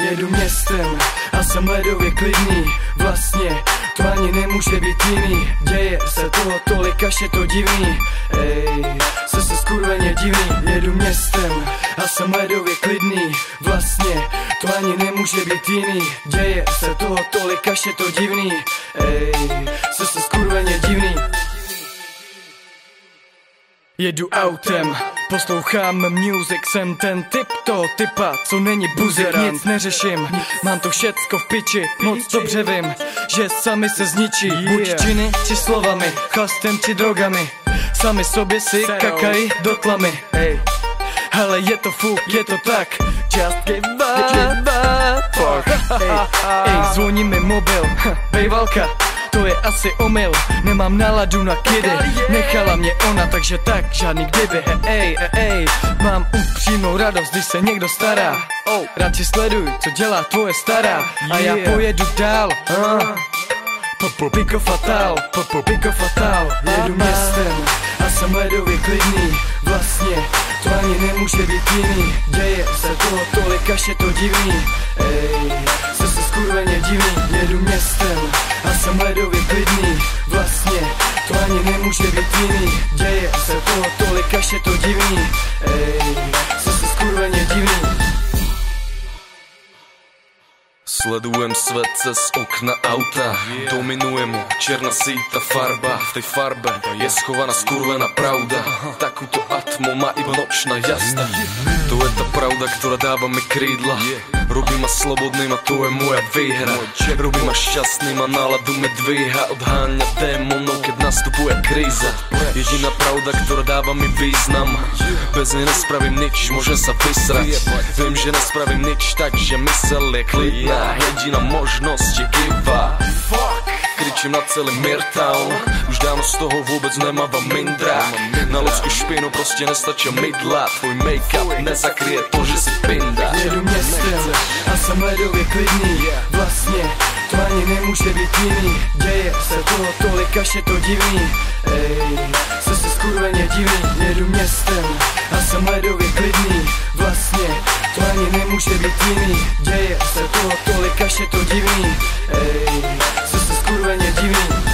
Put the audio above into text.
Jedu městem a jsem ledově klidný. Vlastně to ani nemůže být jiný. Děje se toho tolik, až je to divný. Ej, se se skurveně divný. Jedu městem a jsem ledově klidný. Vlastně to ani nemůže být jiný. Děje se toho tolik, až je to divný. Ej, se se Jedu autem, poslouchám music, jsem ten typ toho typa, co není buzer, nic neřeším, mám to všecko v piči, moc dobře vím, že sami se zničí, buď činy či slovami, chlastem či drogami, sami sobě si kakají do tlamy. Ale je to fuk, je to tak. Just give up, give up Fuck. Ej, ej, zvoní mi mobil Bejvalka to je asi omyl, nemám náladu na kidy. Nechala mě ona, takže tak, žádný kdyby. Ej, ej, ej, mám upřímnou radost, když se někdo stará. Oh, Radši sleduj, co dělá tvoje stará. A já pojedu dál. Uh. Popo, piko fatal, popo, piko fatal. Jedu městem a jsem ledově klidný. Vlastně to ani nemůže být jiný. Děje se toho tolik, až je to divný. Ej, se se skurveně divný. Jedu městem a jsem ledově klidný. Vlastně to ani nemůže být jiný. Děje se toho tolik, až je to divný. Ej, se se skurveně divný. Sledujem svet cez okna auta. Dominuje mu černá síta farba. V tej farbe je schovaná skurvená pravda. Takúto atmo má iba nočná jazda To je tá pravda, ktorá dáva mi krídla. Robí ma slobodným a to je moja výhra. Robí ma šťastným a náladu mi dvíha. Odháňa démonov, keď nastupuje kríza. Jediná pravda, ktorá dáva mi význam. Bez nej nespravím nič, môžem sa vysrať. Viem, že nespravím nič, takže mysel je klidná. Jediná možnosť je give up Kričím na celý Mirtown dávno z toho vůbec nemávám mindra. Na ľudskú špinu prostě nestačí mydla. Tvoj make-up nezakryje to, že si pinda. Jedu městem a jsem ledově klidný. Vlastně to ani nemůže být jiný. Děje se toho tolik, až je to divný. Ej, se se skurveně divný. Jedu městem a jsem ledově klidný. Vlastně to ani nemůže být jiný. Děje se toho tolik, až je to divný. Ej, se se skurveně divný